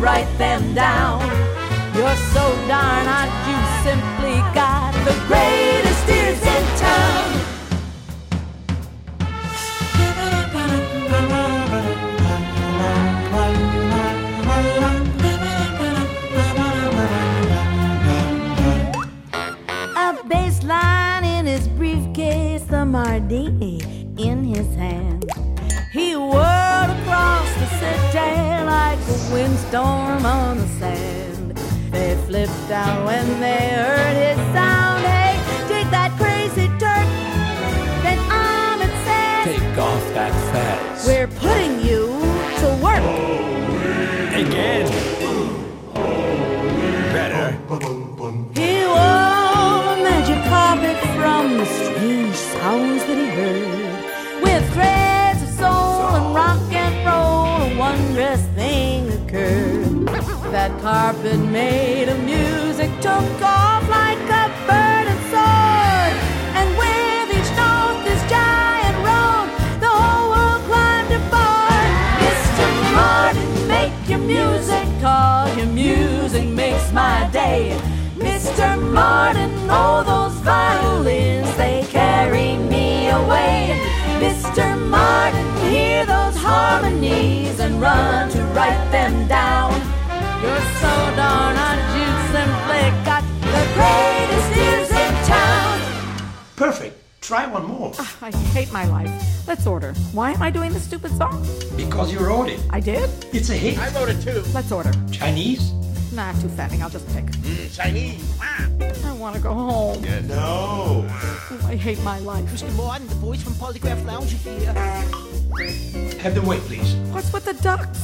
Write them down. You're so darn hot, you simply got the greatest a windstorm on the sand. They flipped out when they heard his sound. Hey, take that crazy Turk. Then Ahmet said, Take off that fez. We're putting you to work. Again. Better. He wove a magic carpet from the strange sounds that he heard. That carpet made of music took off like a bird and soared. And with each note, this giant rode, the whole world climbed aboard. Mr. Mardin, make your music, cause your music makes my day. Mr. Mardin, oh, those violins, they carry me away. Mr. Mardin, hear those harmonies and run to write them down. You're so darn simply got the greatest ears in town. Perfect. Try one more. I hate my life. Let's order. Why am I doing this stupid song? Because you wrote it. I did? It's a hit. I wrote it too. Let's order. Chinese? Nah, too fattening. I'll just pick. Mm, Chinese. I want to go home. Yeah, no. Oh, I hate my life. Mr. Mardin, the boys from Polygraph Lounge are here. Have them wait, please. What's with the ducks?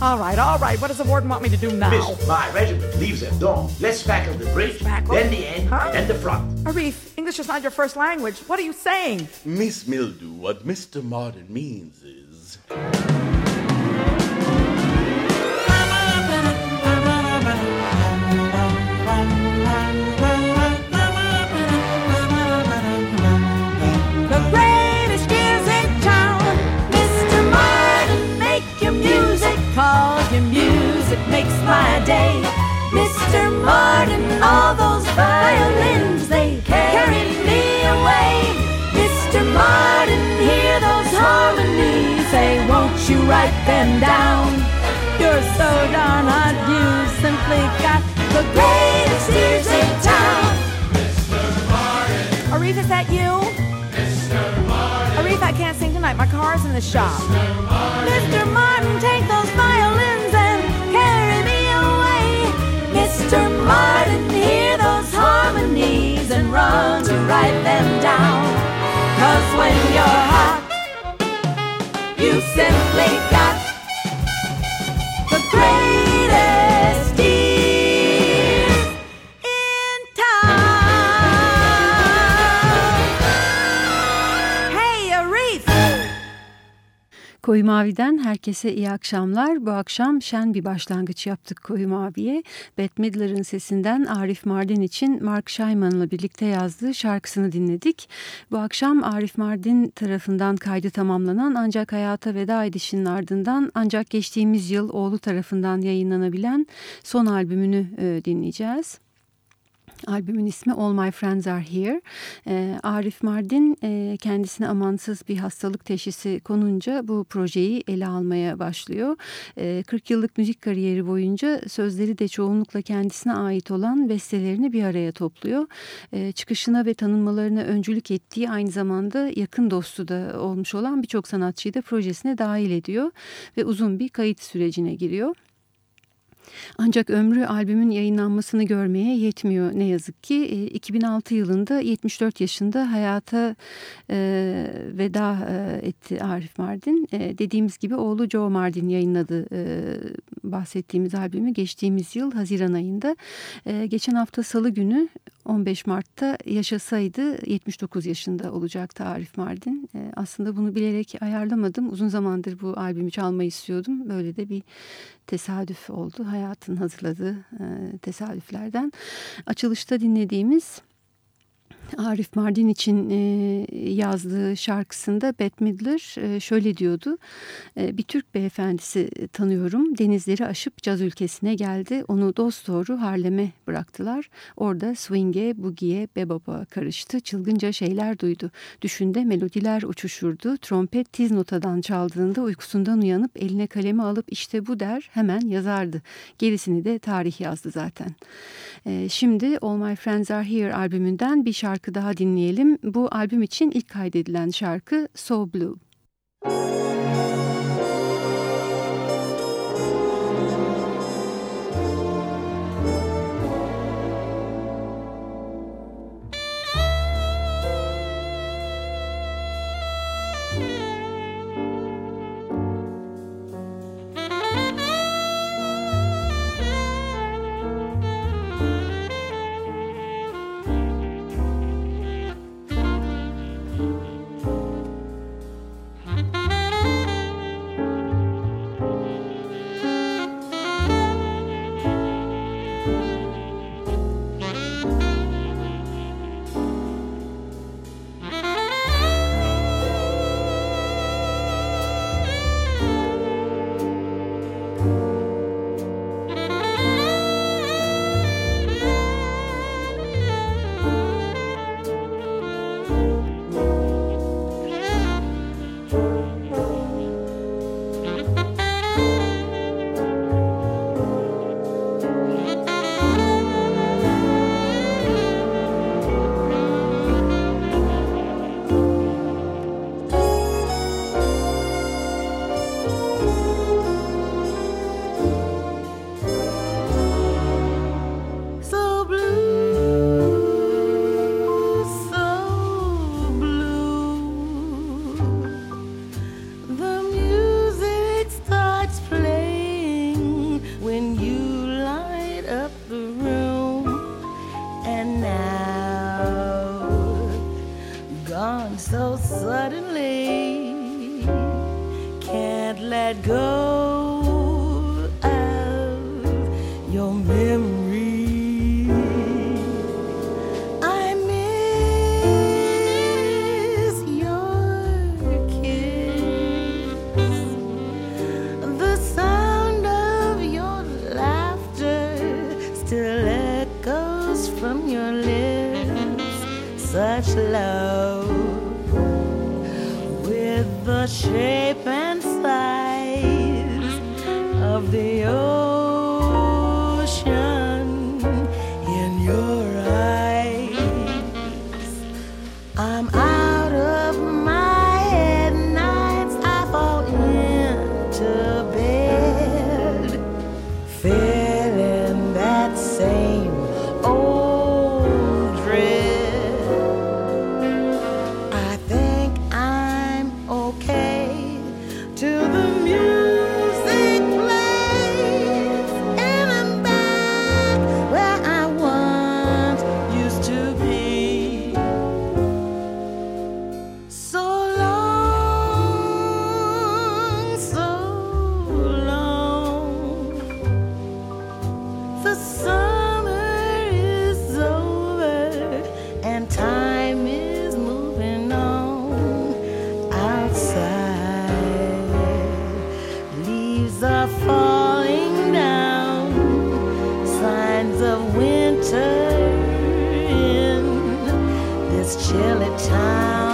All right, all right. What does the warden want me to do now? Miss, my regiment leaves at dawn. Let's back up the bridge, Back up? then the end, Huh? then the front. Arif, English is not your first language. What are you saying? Miss Mildew, what Mr. Mardin means is. Them down? You're so darn hot, you simply got the greatest ears in town. Arif, is that you? Arif, I can't sing tonight. My car's in the shop. Mr. Mardin, take those violins and carry me away. Mr. Mardin, hear those harmonies and run to write them down. Cause when you're hot, you simply got Koyu Mavi'den herkese iyi akşamlar. Bu akşam şen bir başlangıç yaptık Koyu Mavi'ye. Bette Midler'ın sesinden Arif Mardin için Mark Scheinman'la birlikte yazdığı şarkısını dinledik. Bu akşam Arif Mardin tarafından kaydı tamamlanan ancak hayata veda edişinin ardından ancak geçtiğimiz yıl oğlu tarafından yayınlanabilen son albümünü e, dinleyeceğiz. Albümün ismi All My Friends Are Here. E, Arif Mardin e, kendisine amansız bir hastalık teşhisi konunca bu projeyi ele almaya başlıyor. E, 40 yıllık müzik kariyeri boyunca sözleri de çoğunlukla kendisine ait olan bestelerini bir araya topluyor. E, çıkışına ve tanınmalarına öncülük ettiği aynı zamanda yakın dostu da olmuş olan birçok sanatçıyı da projesine dahil ediyor ve uzun bir kayıt sürecine giriyor. Ancak ömrü albümün yayınlanmasını görmeye yetmiyor ne yazık ki. 2006 e, yılında 74 yaşında hayata e, veda e, etti Arif Mardin. E, dediğimiz gibi oğlu Joe Mardin yayınladı e, bahsettiğimiz albümü geçtiğimiz yıl Haziran ayında. E, geçen hafta salı günü 15 Mart'ta yaşasaydı 79 yaşında olacaktı Arif Mardin. E, aslında bunu bilerek ayarlamadım. Uzun zamandır bu albümü çalmayı istiyordum. Böyle de bir tesadüf oldu. Hayatın hazırladığı e, tesadüflerden. Açılışta dinlediğimiz Arif Mardin için e, yazdığı şarkısında Bette Midler e, şöyle diyordu. E, bir Türk beyefendisi tanıyorum. Denizleri aşıp caz ülkesine geldi. Onu dost doğru Harlem'e bıraktılar. Orada swing'e, boogie'ye, bebop'a karıştı. Çılgınca şeyler duydu. Düşünde melodiler uçuşurdu. Trompet tiz notadan çaldığında uykusundan uyanıp eline kalemi alıp işte bu der hemen yazardı. Gerisini de tarih yazdı zaten. Şimdi All My Friends Are Here albümünden bir şarkı şarkı daha dinleyelim. Bu albüm için ilk kaydedilen şarkı So Blue. To the music play this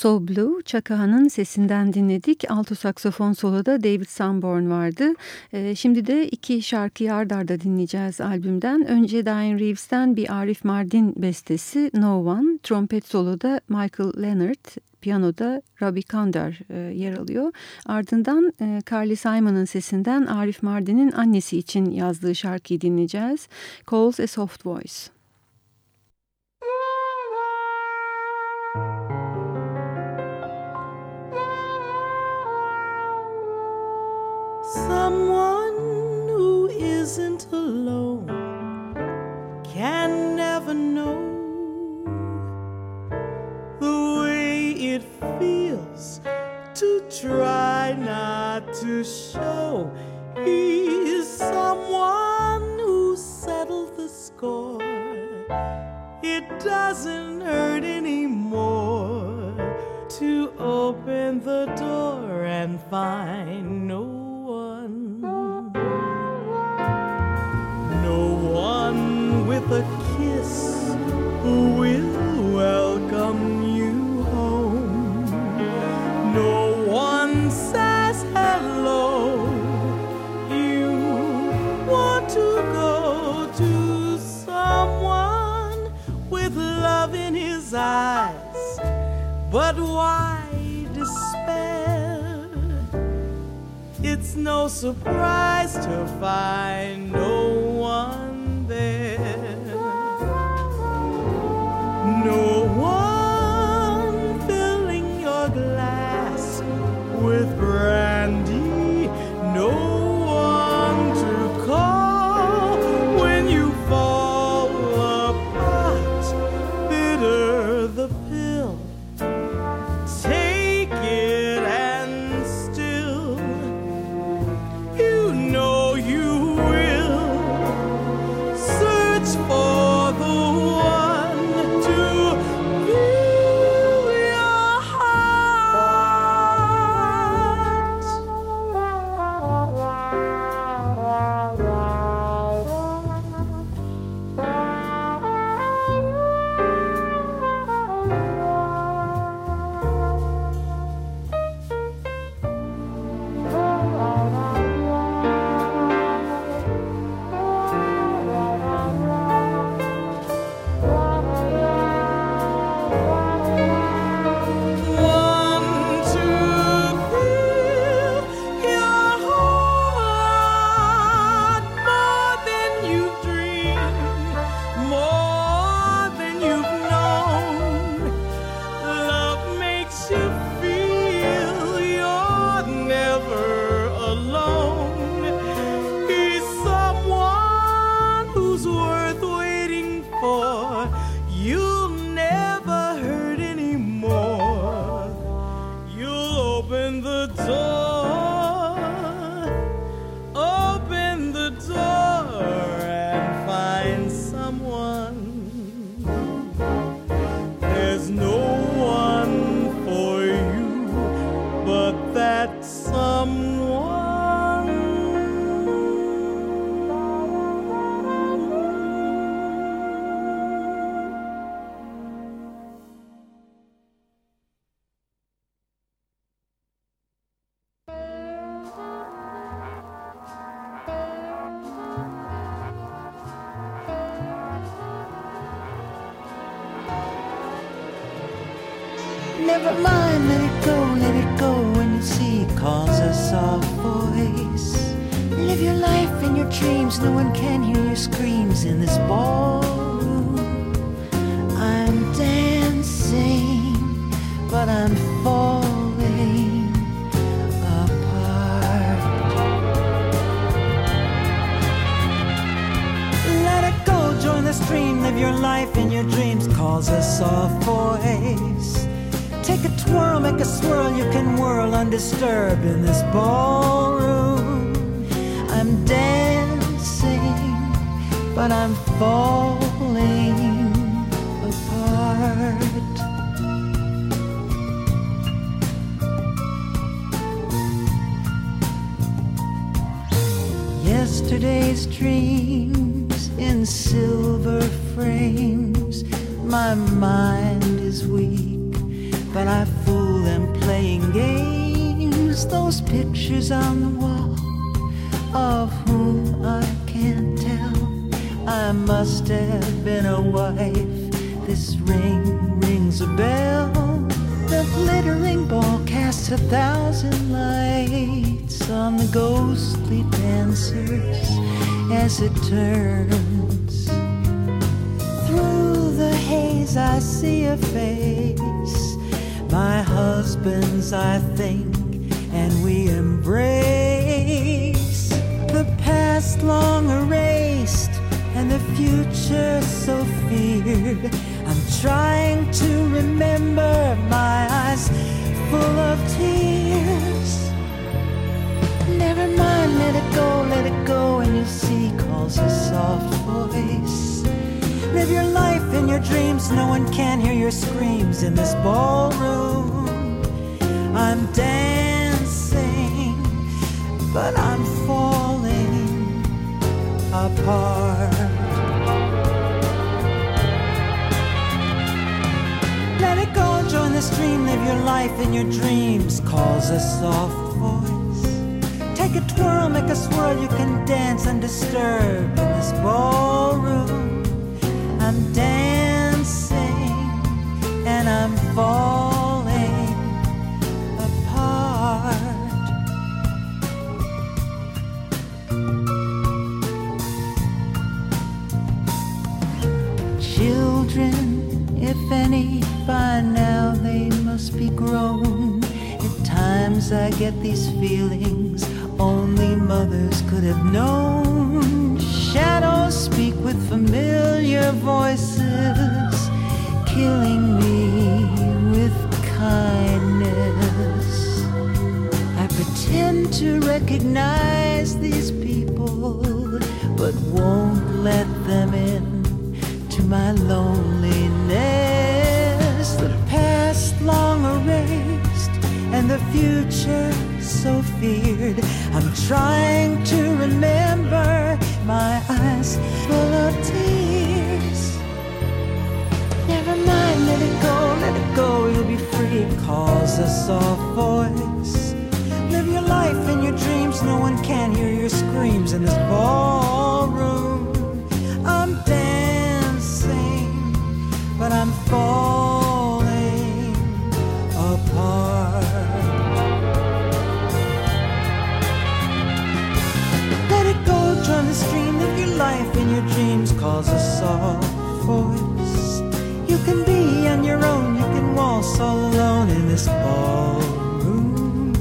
So Blue, Chaka'nın sesinden dinledik. Alto saksofon soloda David Sanborn vardı. Ee, şimdi de iki şarkıyı ard arda dinleyeceğiz albümden. Önce Diane Reeves'ten bir Arif Mardin bestesi No One. Trompet soloda Michael Leonard, piyanoda Robbie Kandar e, yer alıyor. Ardından e, Carly Simon'ın sesinden Arif Mardin'in annesi için yazdığı şarkıyı dinleyeceğiz. Calls a Soft Voice. Isn't alone can never know the way it feels to try not to show he's someone who settled the score. It doesn't hurt anymore to open the door and find no with a kiss who will welcome you home. No one says hello. You want to go to someone with love in his eyes. But why despair? It's no surprise to find no one there. No one filling your glass with brandy. Never mind, let it go, let it go when see it calls a soft voice. Live your life in your dreams, no one can hear your screams in this ballroom. I'm dancing, but I'm falling apart. Let it go, join the stream, live your life in your dreams, calls a soft voice. Twirl, make a swirl, you can whirl undisturbed in this ballroom. I'm dancing, but I'm falling apart. Yesterday's dreams in silver frames. My mind is weak, but I Those pictures on the wall of whom I can't tell. I must have been a wife. This ring rings a bell. The glittering ball casts a thousand lights on the ghostly dancers as it turns. Through the haze, I see a face. My husband's, I think, embrace the past long erased and the future so feared. I'm trying to remember my eyes full of tears. Never mind, let it go, let it go, and you see calls a soft voice. Live your life in your dreams, no one can hear your screams in this ballroom. I'm dancing, but I'm falling apart. Let it go, join the stream, live your life in your dreams, calls a soft voice. Take a twirl, make a swirl, you can dance undisturbed in this ballroom. I'm dancing and I'm falling I get these feelings only mothers could have known. Shadows speak with familiar voices, killing me with kindness. I pretend to recognize these people, but won't let them in to my loneliness. Feared. I'm trying to remember my eyes full of tears. Never mind, let it go, let it go, you'll be free. Calls a soft voice. Live your life in your dreams, no one can hear your screams in this ballroom. Soft voice. You can be on your own, you can waltz all alone in this ballroom.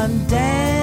I'm dancing,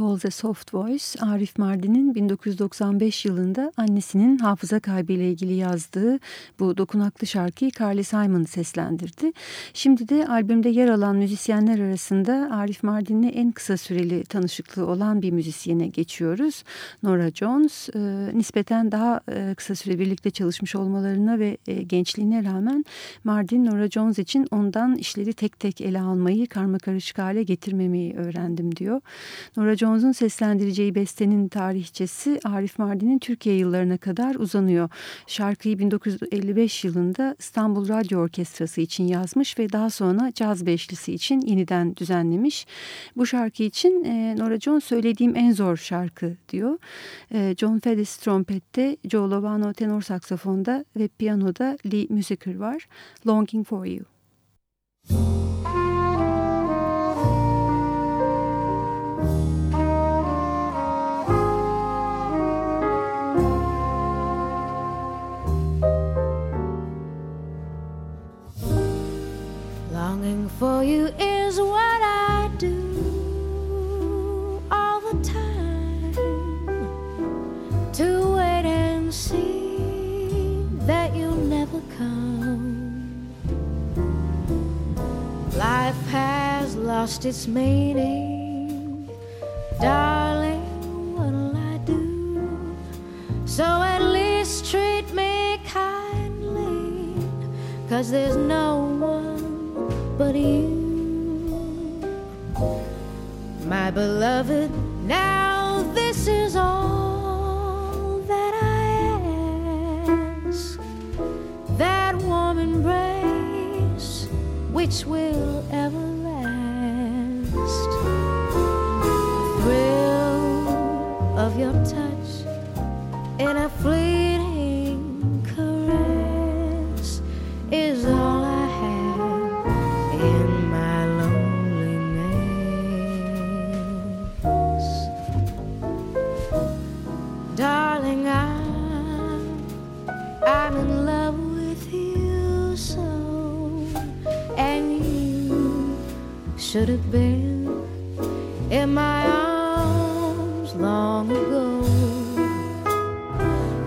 Calls a Soft Voice, Arif Mardin'in 1995 yılında annesinin hafıza kaybıyla ilgili yazdığı bu dokunaklı şarkıyı Carly Simon seslendirdi. Şimdi de albümde yer alan müzisyenler arasında Arif Mardin'le en kısa süreli tanışıklığı olan bir müzisyene geçiyoruz. Nora Jones, e, nispeten daha e, kısa süre birlikte çalışmış olmalarına ve e, gençliğine rağmen Mardin Nora Jones için ondan işleri tek tek ele almayı, karma karışık hale getirmemeyi öğrendim diyor. Nora Jones'un seslendireceği bestenin tarihçesi Arif Mardin'in Türkiye yıllarına kadar uzanıyor. Şarkıyı 1955 yılında İstanbul Radyo Orkestrası için yazmış ve daha sonra caz beşlisi için yeniden düzenlemiş. Bu şarkı için e, Nora Jones söylediğim en zor şarkı diyor. E, John Fedis trompette, Joe Lovano tenor saksafonda ve piyanoda Lee Musiker var. Longing for You. Longing for you is what I do all the time. To wait and see that you'll never come. Life has lost its meaning, darling. What'll I do? So at least treat me kindly, cause there's no one but you. My beloved, now this is all that I ask. That warm embrace which will ever last. The thrill of your touch in a fleeting should have been in my arms long ago.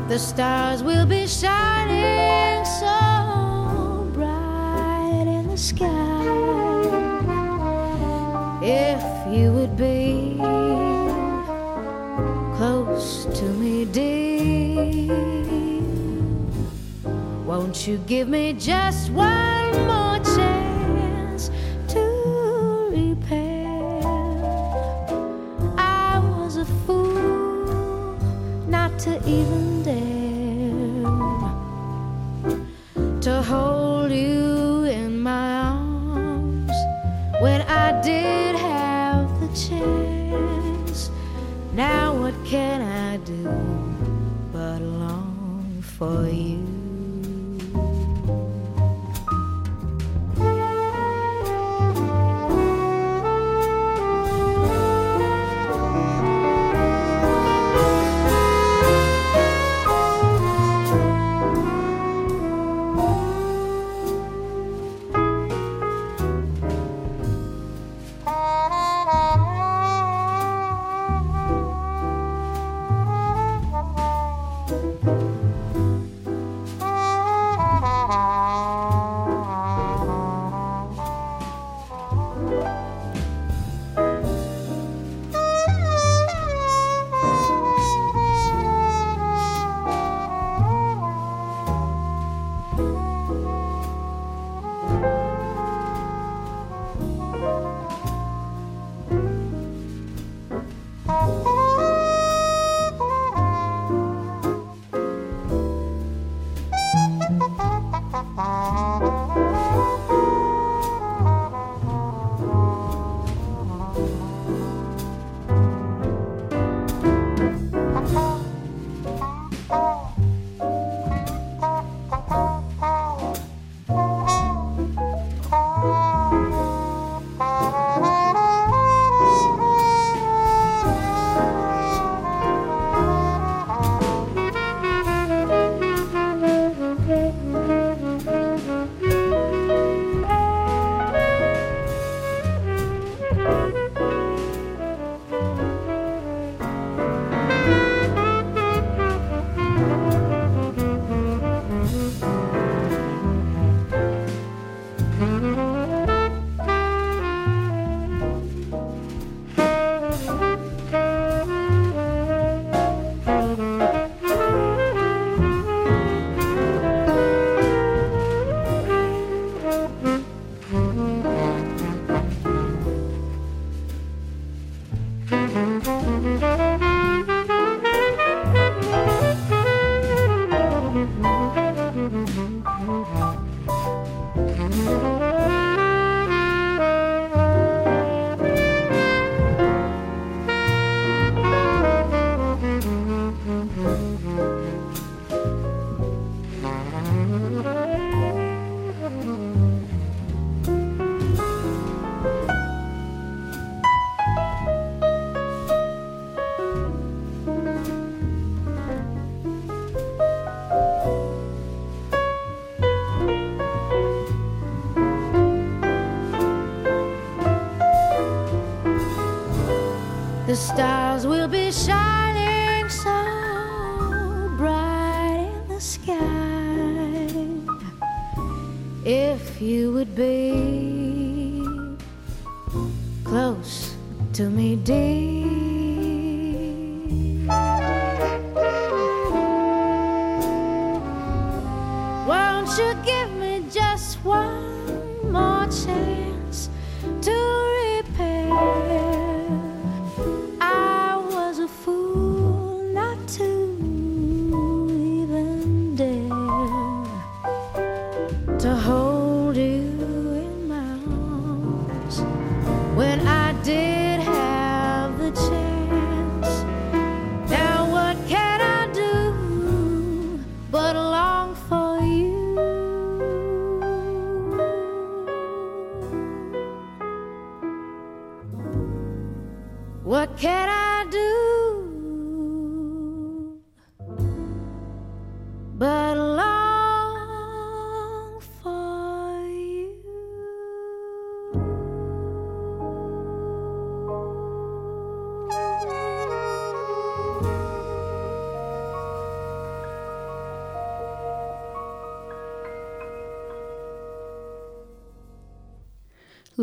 The stars will be shining so bright in the sky if you would be close to me, dear. Won't you give me just one even dare to hold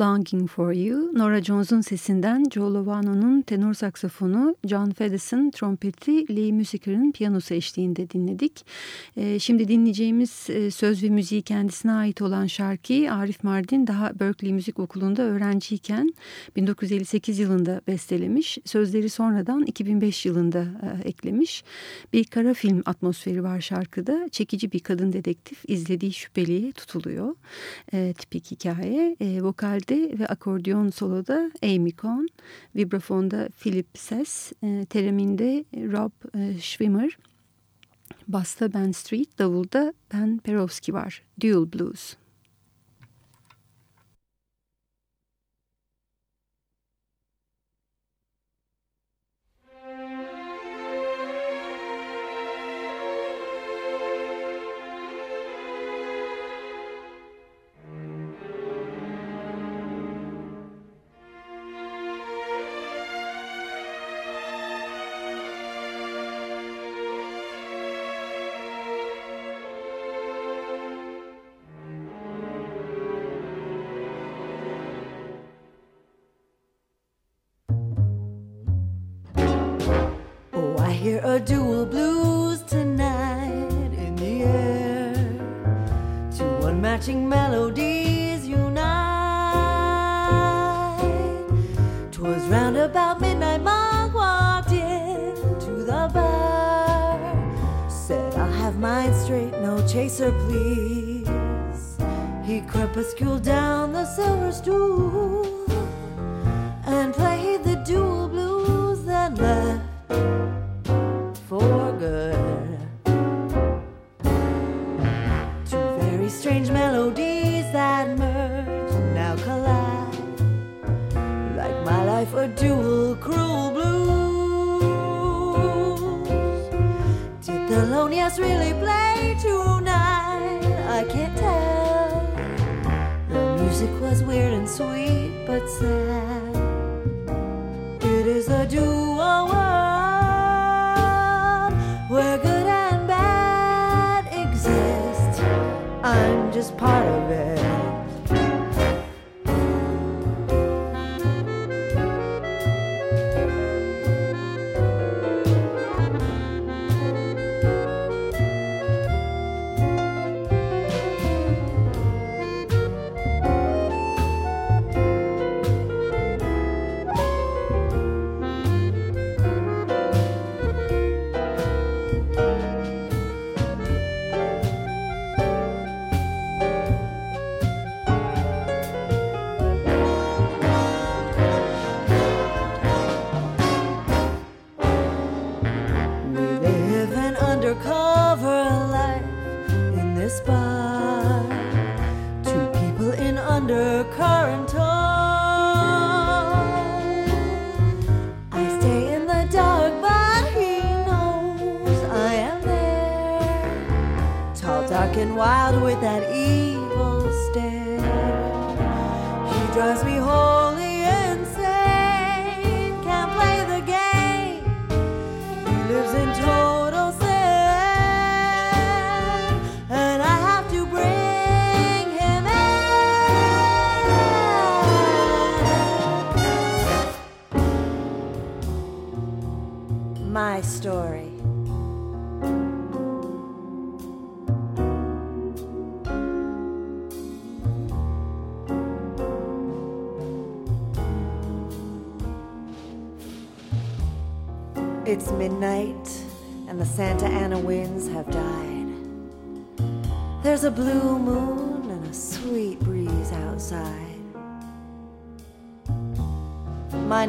Longing For You, Nora Jones'un sesinden Joe Lovano'nun tenor saksafonu, John Fedes'in trompeti, Lee Musiker'ın piyanosu eşliğinde dinledik. Ee, şimdi dinleyeceğimiz e, söz ve müziği kendisine ait olan şarkıyı Arif Mardin daha Berkeley Müzik Okulu'nda öğrenciyken 1958 yılında bestelemiş. Sözleri sonradan 2005 yılında e, eklemiş. Bir kara film atmosferi var şarkıda. Çekici bir kadın dedektif izlediği şüpheliği tutuluyor. E, tipik hikaye. E, vokalde Ashley ve akordeon soloda Amy Cohn, vibrafonda Philip Sess, e, tereminde Rob e, Schwimmer, basta Ben Street, davulda Ben Perovski var. Dual Blues. dual blue.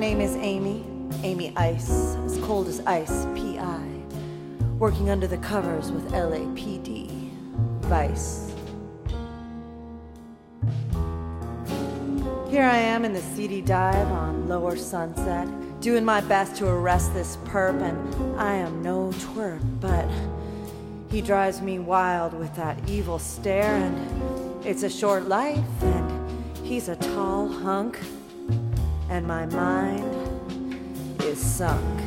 Name is Amy, Amy Ice, as cold as ice, PI, working under the covers with LAPD, Vice. Here I am in the seedy dive on Lower Sunset, doing my best to arrest this perp, and I am no twerp, but he drives me wild with that evil stare, and it's a short life, and he's a tall hunk, and my mind is sunk.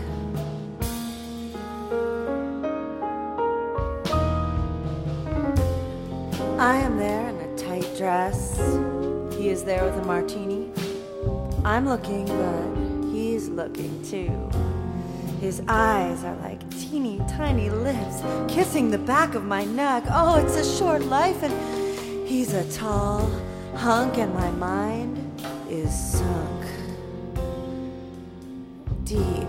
I am there in a tight dress. He is there with a martini. I'm looking, but he's looking too. His eyes are like teeny tiny lips kissing the back of my neck. Oh, it's a short life, and he's a tall hunk, and my mind is sunk deep,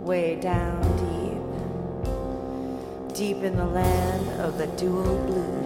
way down deep, deep in the land of the dual blues.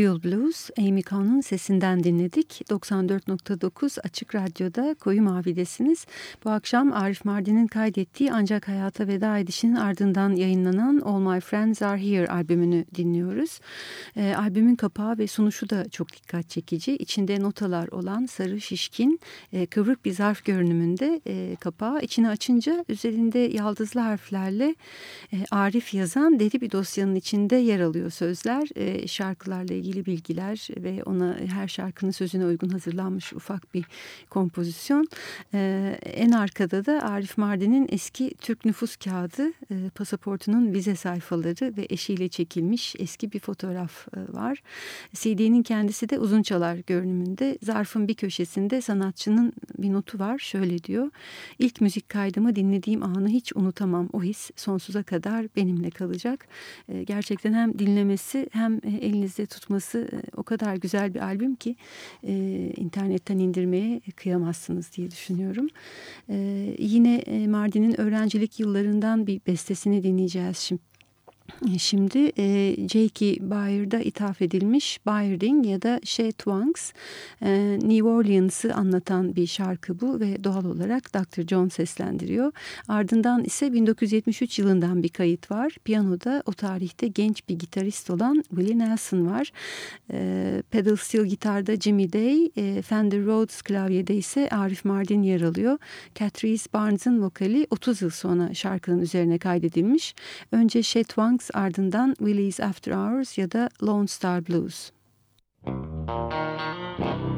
Dual Blues, Amy Conn'un sesinden dinledik. 94.9 Açık Radyo'da Koyu Mavi'desiniz. Bu akşam Arif Mardin'in kaydettiği Ancak Hayata Veda Ediş'in ardından yayınlanan All My Friends Are Here albümünü dinliyoruz. E, albümün kapağı ve sunuşu da çok dikkat çekici. İçinde notalar olan sarı şişkin e, kıvrık bir zarf görünümünde e, kapağı. İçini açınca üzerinde yaldızlı harflerle e, Arif yazan deri bir dosyanın içinde yer alıyor sözler. E, şarkılarla ilgili bilgiler ve ona her şarkının sözüne uygun hazırlanmış ufak bir kompozisyon. E, en arkada da Arif Mardin'in eski Türk nüfus kağıdı, e, pasaportunun vize sayfaları ve eşiyle çekilmiş eski bir fotoğraf e, var. CD'nin kendisi de uzun çalar görünümünde. Zarfın bir köşesinde sanatçının bir notu var. Şöyle diyor. İlk müzik kaydımı dinlediğim anı hiç unutamam. O his sonsuza kadar benimle kalacak. E, gerçekten hem dinlemesi hem e, elinizde tutması e, o kadar güzel bir albüm ki e, internetten indirmeye kıyamazsınız diye düşünüyorum. E, yine e, Mardin'in öğrencilik yıllarından bir bestesini dinleyeceğiz şimdi. Şimdi e, J.K. Byard'a ithaf edilmiş Byrding ya da Shea Twangs e, New Orleans'ı anlatan bir şarkı bu ve doğal olarak Dr. John seslendiriyor. Ardından ise 1973 yılından bir kayıt var. Piyanoda o tarihte genç bir gitarist olan Willie Nelson var. E, pedal steel gitarda Jimmy Day, e, Fender Rhodes klavyede ise Arif Mardin yer alıyor. Catrice Barnes'ın vokali 30 yıl sonra şarkının üzerine kaydedilmiş. Önce Shea Twangs ardından Willie's After Hours ya da Lone Star Blues. Meet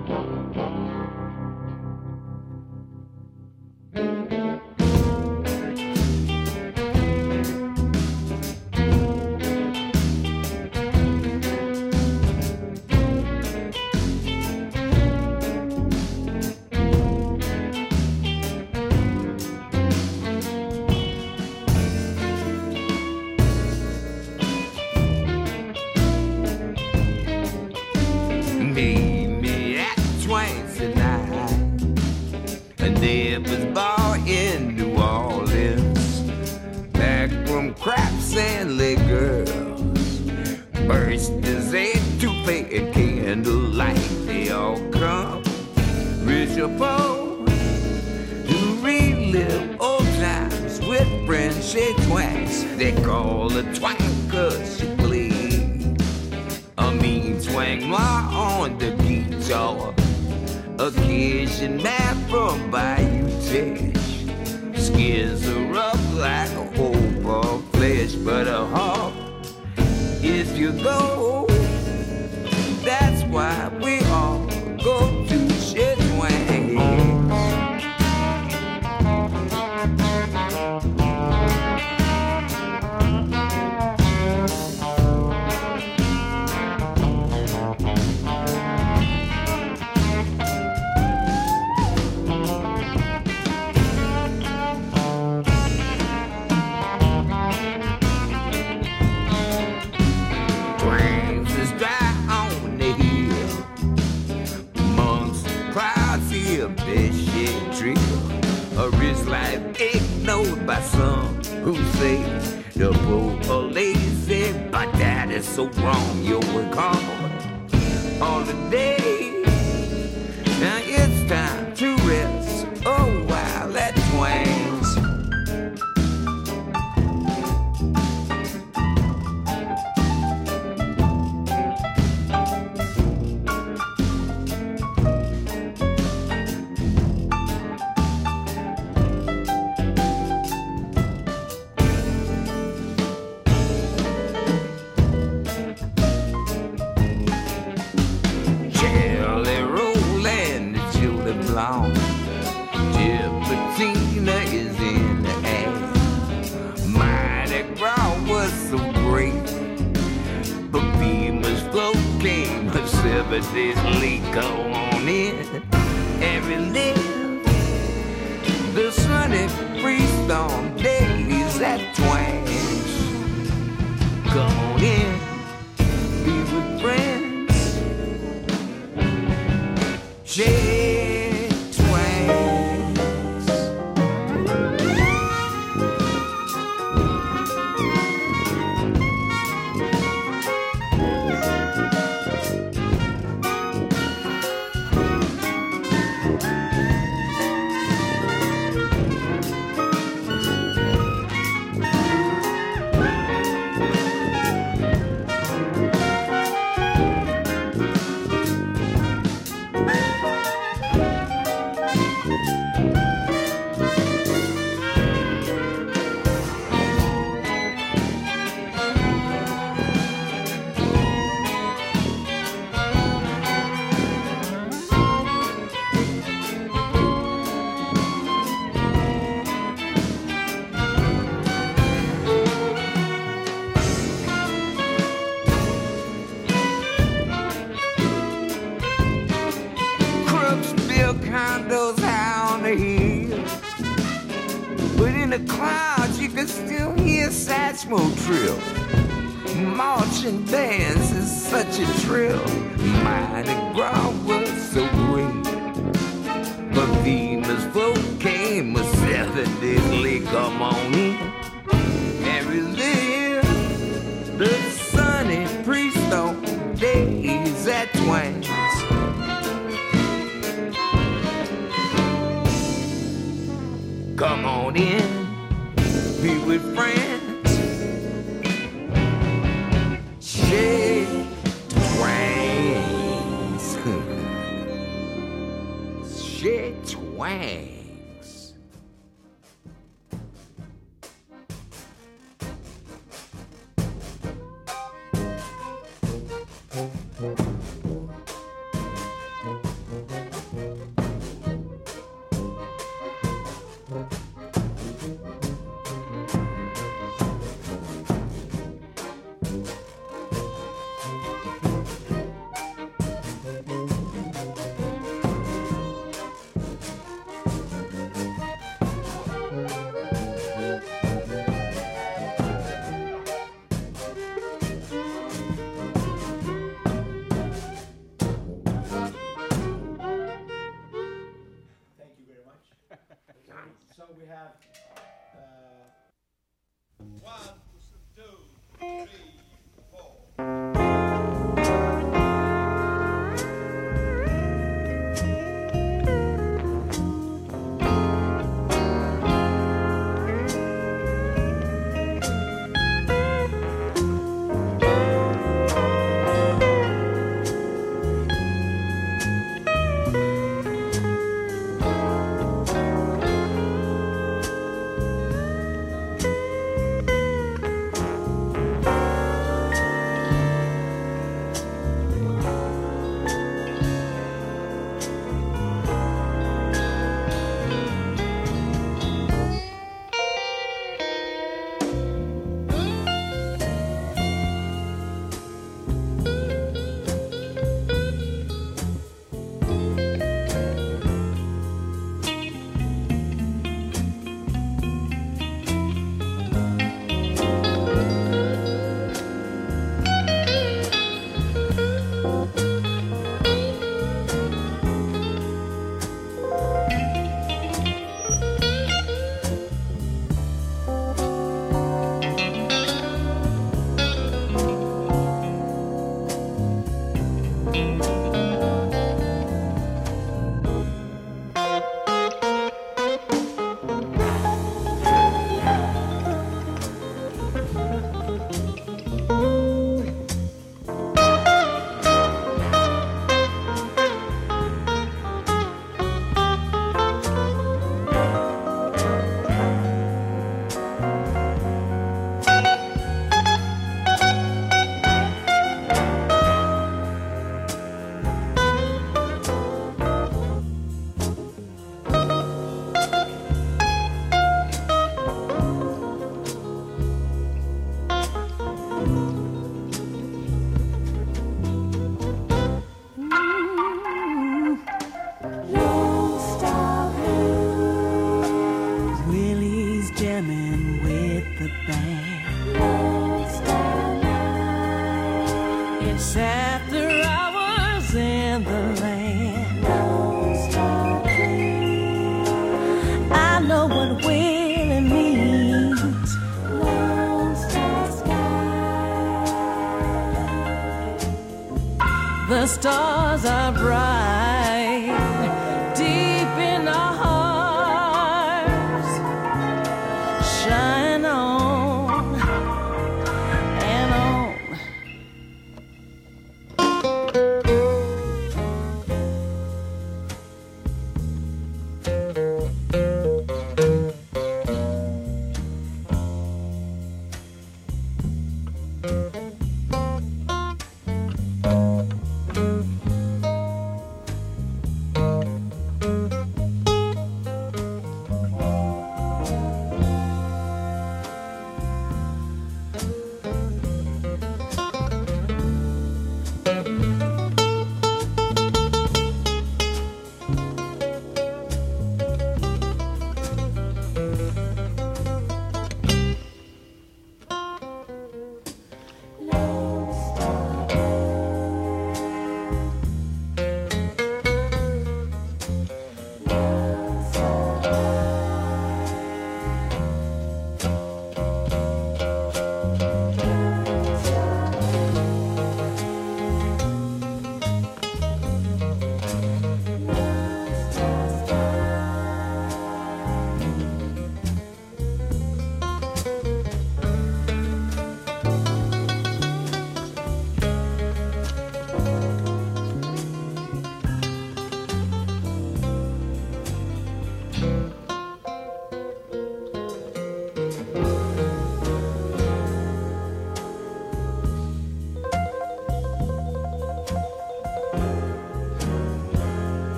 this shit trill. A rich life ignored by some who say the poor are lazy. but that is so wrong. You were caught all the day. Now it's time.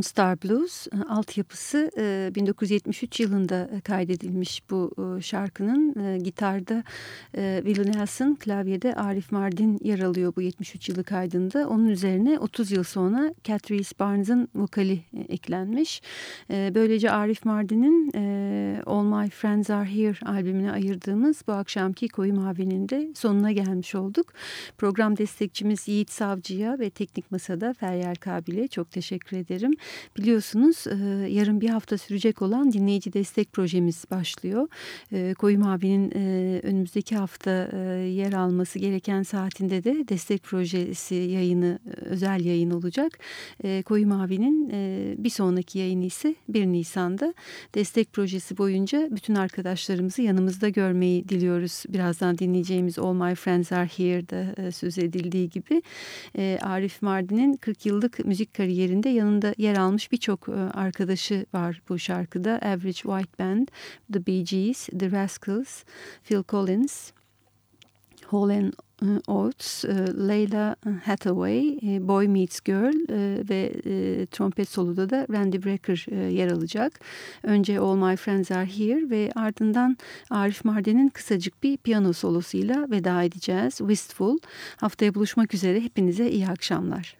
Lone Star Blues e, altyapısı 1973 e, yılında e, kaydedilmiş bu şarkının. Gitarda Willie Nelson, klavyede Arif Mardin yer alıyor bu 73 yılı kaydında. Onun üzerine 30 yıl sonra Catrice Barnes'ın vokali eklenmiş. Böylece Arif Mardin'in All My Friends Are Here albümüne ayırdığımız bu akşamki Koyu Mavi'nin de sonuna gelmiş olduk. Program destekçimiz Yiğit Savcı'ya ve Teknik Masa'da Feryal Kabil'e çok teşekkür ederim. Biliyorsunuz e, yarın bir hafta sürecek olan dinleyici destek projemiz başlıyor. E, Koyu Mavi'nin e, önümüzdeki hafta yer alması gereken saatinde de destek projesi yayını özel yayın olacak. Koyu Mavi'nin bir sonraki yayını ise 1 Nisan'da destek projesi boyunca bütün arkadaşlarımızı yanımızda görmeyi diliyoruz. Birazdan dinleyeceğimiz All My Friends Are Here'da söz edildiği gibi Arif Mardin'in 40 yıllık müzik kariyerinde yanında yer almış birçok e, arkadaşı var bu şarkıda. Average White Band, The Bee Gees, The Rascals, Phil Collins, Hall Oates, e, Leila Hathaway, e, Boy Meets Girl ve trompet soluda da Randy Brecker yer alacak. Önce All My Friends Are Here ve ardından Arif Mardin'in kısacık bir piyano solosuyla veda edeceğiz. Wistful. Haftaya buluşmak üzere. Hepinize iyi akşamlar.